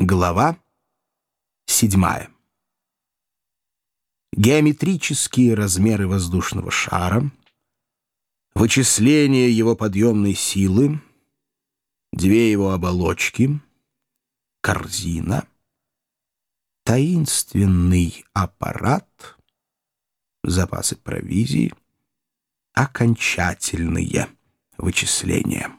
Глава 7. Геометрические размеры воздушного шара, вычисление его подъемной силы, две его оболочки, корзина, таинственный аппарат, запасы провизии, окончательные вычисления.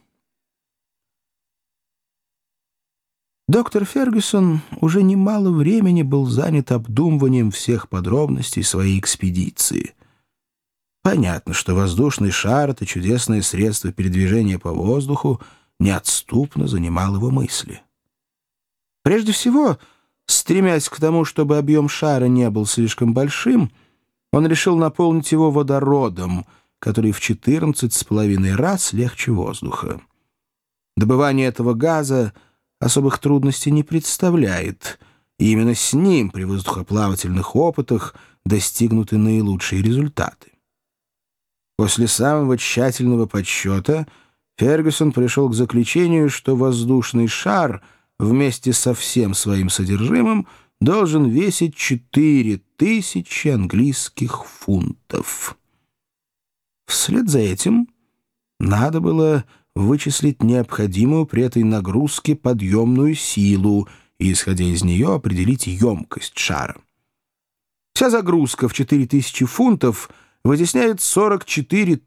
Доктор Фергюсон уже немало времени был занят обдумыванием всех подробностей своей экспедиции. Понятно, что воздушный шар — это чудесное средство передвижения по воздуху, неотступно занимал его мысли. Прежде всего, стремясь к тому, чтобы объем шара не был слишком большим, он решил наполнить его водородом, который в 14,5 раз легче воздуха. Добывание этого газа — особых трудностей не представляет, и именно с ним при воздухоплавательных опытах достигнуты наилучшие результаты. После самого тщательного подсчета Фергюсон пришел к заключению, что воздушный шар вместе со всем своим содержимым должен весить 4000 английских фунтов. Вслед за этим надо было вычислить необходимую при этой нагрузке подъемную силу и, исходя из нее, определить емкость шара. Вся загрузка в 4000 фунтов вытесняет 44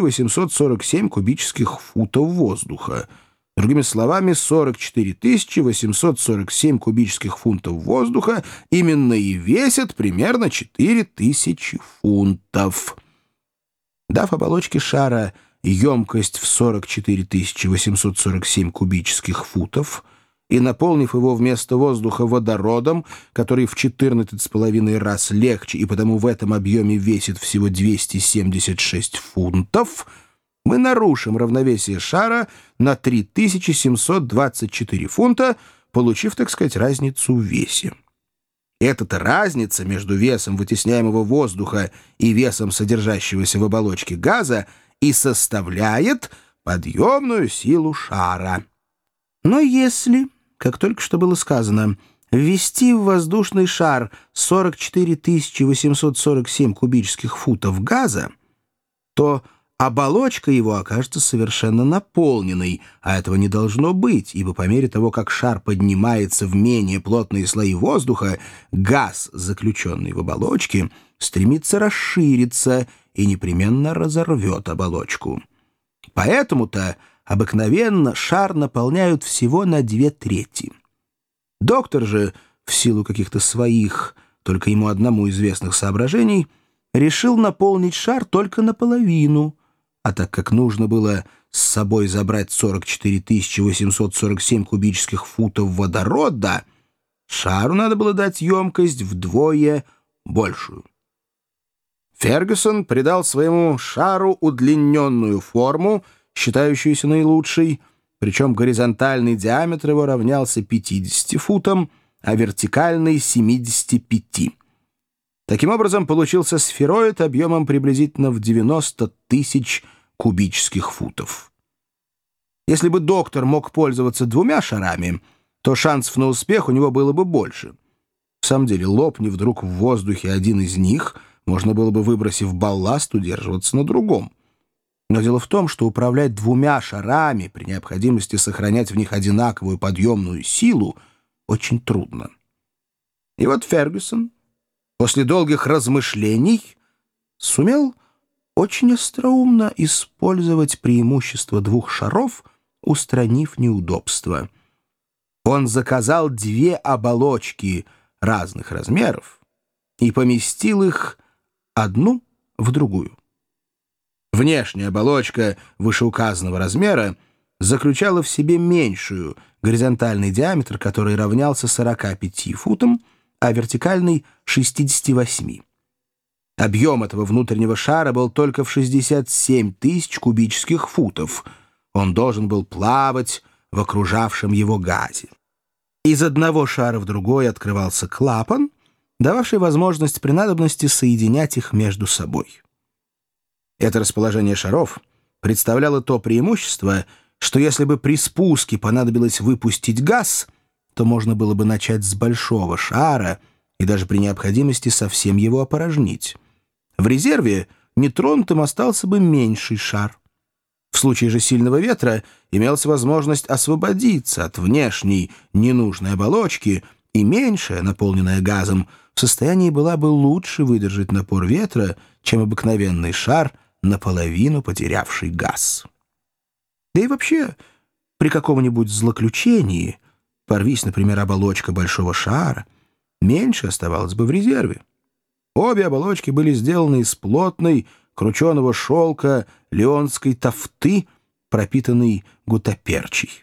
847 кубических футов воздуха. Другими словами, 44 847 кубических фунтов воздуха именно и весят примерно 4000 фунтов. Дав оболочке шара — емкость в 44 847 кубических футов и наполнив его вместо воздуха водородом, который в 14,5 раз легче и потому в этом объеме весит всего 276 фунтов, мы нарушим равновесие шара на 3724 фунта, получив, так сказать, разницу в весе. Эта-то разница между весом вытесняемого воздуха и весом содержащегося в оболочке газа — и составляет подъемную силу шара. Но если, как только что было сказано, ввести в воздушный шар 44 847 кубических футов газа, то оболочка его окажется совершенно наполненной, а этого не должно быть, ибо по мере того, как шар поднимается в менее плотные слои воздуха, газ, заключенный в оболочке, стремится расшириться и непременно разорвет оболочку. Поэтому-то обыкновенно шар наполняют всего на две трети. Доктор же, в силу каких-то своих, только ему одному известных соображений, решил наполнить шар только наполовину, а так как нужно было с собой забрать 44 847 кубических футов водорода, шару надо было дать емкость вдвое большую. Фергюсон придал своему шару удлиненную форму, считающуюся наилучшей, причем горизонтальный диаметр его равнялся 50 футам, а вертикальный — 75. Таким образом, получился сфероид объемом приблизительно в 90 тысяч кубических футов. Если бы доктор мог пользоваться двумя шарами, то шансов на успех у него было бы больше. В самом деле, лопни вдруг в воздухе один из них — можно было бы, выбросив балласт, удерживаться на другом. Но дело в том, что управлять двумя шарами при необходимости сохранять в них одинаковую подъемную силу очень трудно. И вот Фергюсон после долгих размышлений сумел очень остроумно использовать преимущество двух шаров, устранив неудобства. Он заказал две оболочки разных размеров и поместил их одну в другую. Внешняя оболочка вышеуказанного размера заключала в себе меньшую, горизонтальный диаметр, который равнялся 45 футам, а вертикальный — 68. Объем этого внутреннего шара был только в 67 тысяч кубических футов. Он должен был плавать в окружавшем его газе. Из одного шара в другой открывался клапан — дававший возможность при надобности соединять их между собой. Это расположение шаров представляло то преимущество, что если бы при спуске понадобилось выпустить газ, будто можно было бы начать с большого шара и даже при необходимости совсем его опорожнить. В резерве нетронутым остался бы меньший шар. В случае же сильного ветра имелась возможность освободиться от внешней ненужной оболочки, и меньшая, наполненная газом, в состоянии была бы лучше выдержать напор ветра, чем обыкновенный шар, наполовину потерявший газ. Да и вообще, при каком-нибудь злоключении, порвись, например, оболочка большого шара, меньше оставалось бы в резерве. Обе оболочки были сделаны из плотной, крученого шелка леонской тофты, пропитанной гутаперчей.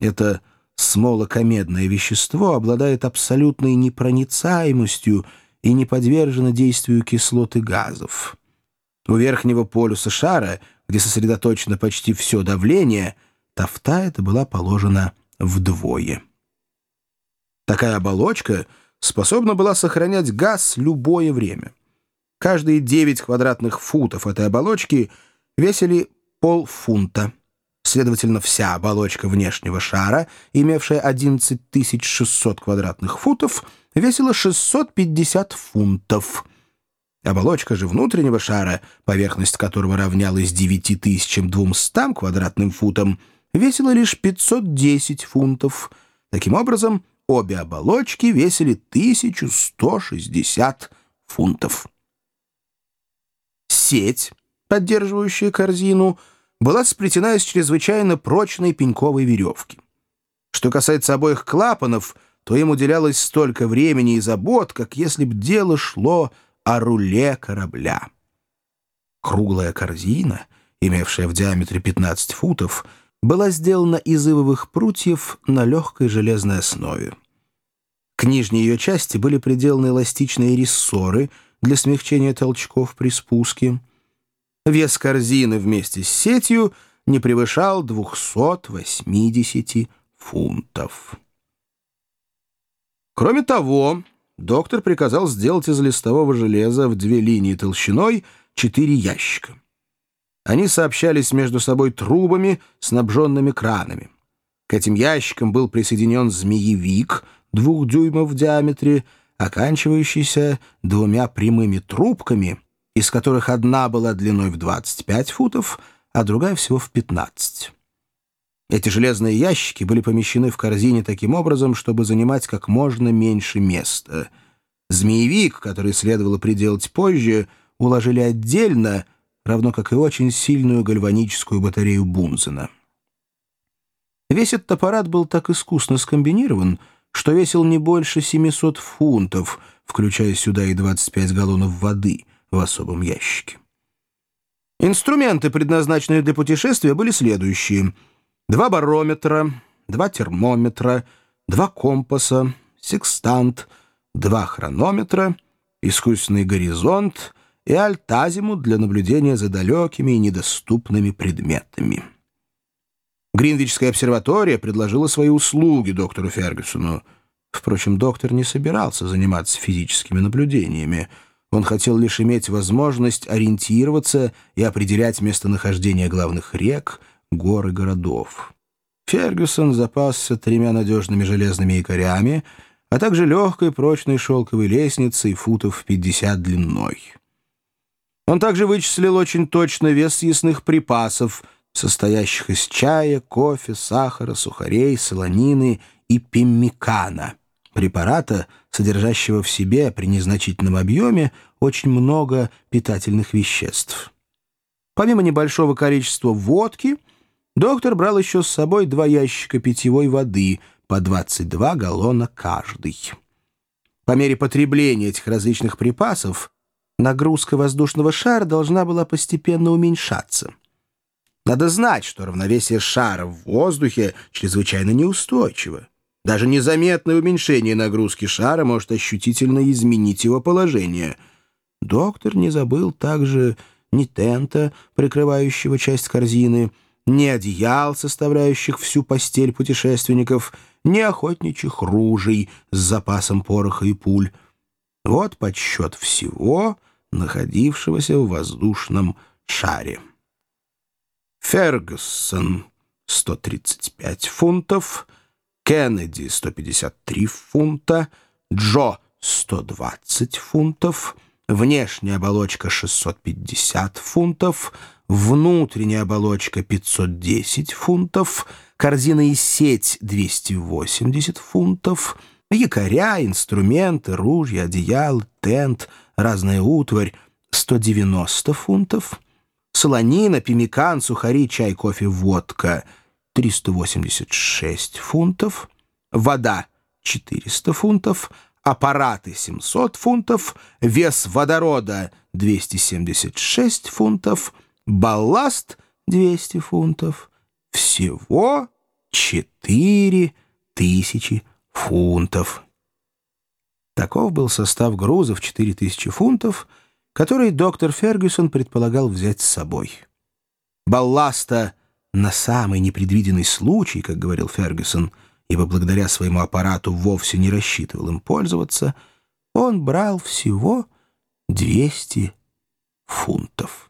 Это смолокомедное вещество обладает абсолютной непроницаемостью и не подвержено действию кислот и газов. У верхнего полюса шара, где сосредоточено почти все давление, тофта эта была положена вдвое. Такая оболочка — способна была сохранять газ любое время. Каждые 9 квадратных футов этой оболочки весили полфунта. Следовательно, вся оболочка внешнего шара, имевшая 11 600 квадратных футов, весила 650 фунтов. Оболочка же внутреннего шара, поверхность которого равнялась 9200 квадратным футам, весила лишь 510 фунтов. Таким образом, Обе оболочки весили 1160 фунтов. Сеть, поддерживающая корзину, была сплетена из чрезвычайно прочной пеньковой веревки. Что касается обоих клапанов, то им уделялось столько времени и забот, как если б дело шло о руле корабля. Круглая корзина, имевшая в диаметре 15 футов, была сделана из ивовых прутьев на легкой железной основе. К нижней ее части были приделаны эластичные рессоры для смягчения толчков при спуске. Вес корзины вместе с сетью не превышал 280 фунтов. Кроме того, доктор приказал сделать из листового железа в две линии толщиной четыре ящика. Они сообщались между собой трубами, снабженными кранами. К этим ящикам был присоединен змеевик двух дюймов в диаметре, оканчивающийся двумя прямыми трубками, из которых одна была длиной в 25 футов, а другая всего в 15. Эти железные ящики были помещены в корзине таким образом, чтобы занимать как можно меньше места. Змеевик, который следовало приделать позже, уложили отдельно — равно как и очень сильную гальваническую батарею Бунзена. Весь этот аппарат был так искусно скомбинирован, что весил не больше 700 фунтов, включая сюда и 25 галлонов воды в особом ящике. Инструменты, предназначенные для путешествия, были следующие. Два барометра, два термометра, два компаса, секстант, два хронометра, искусственный горизонт — и альтазимут для наблюдения за далекими и недоступными предметами. Гринвичская обсерватория предложила свои услуги доктору Фергюсону. Впрочем, доктор не собирался заниматься физическими наблюдениями. Он хотел лишь иметь возможность ориентироваться и определять местонахождение главных рек, гор и городов. Фергюсон запасся тремя надежными железными якорями, а также легкой прочной шелковой лестницей футов 50 длиной. Он также вычислил очень точно вес съестных припасов, состоящих из чая, кофе, сахара, сухарей, солонины и пеммикана, препарата, содержащего в себе при незначительном объеме очень много питательных веществ. Помимо небольшого количества водки, доктор брал еще с собой два ящика питьевой воды по 22 галлона каждый. По мере потребления этих различных припасов нагрузка воздушного шара должна была постепенно уменьшаться. Надо знать, что равновесие шара в воздухе чрезвычайно неустойчиво. Даже незаметное уменьшение нагрузки шара может ощутительно изменить его положение. Доктор не забыл также ни тента, прикрывающего часть корзины, ни одеял, составляющих всю постель путешественников, ни охотничьих ружей с запасом пороха и пуль. Вот подсчет всего, находившегося в воздушном шаре. Фергюсон — 135 фунтов, Кеннеди — 153 фунта, Джо — 120 фунтов, внешняя оболочка — 650 фунтов, внутренняя оболочка — 510 фунтов, корзина и сеть — 280 фунтов, якоря, инструменты, ружья, одеял, тент, разная утварь — 190 фунтов, солонина, пемикан, сухари, чай, кофе, водка — 386 фунтов, вода 400 фунтов, аппараты 700 фунтов, вес водорода 276 фунтов, балласт 200 фунтов. Всего 4000 фунтов. Таков был состав груза в 4000 фунтов, который доктор Фергюсон предполагал взять с собой. Балласта — на самый непредвиденный случай, как говорил Фергюсон, ибо благодаря своему аппарату вовсе не рассчитывал им пользоваться, он брал всего 200 фунтов.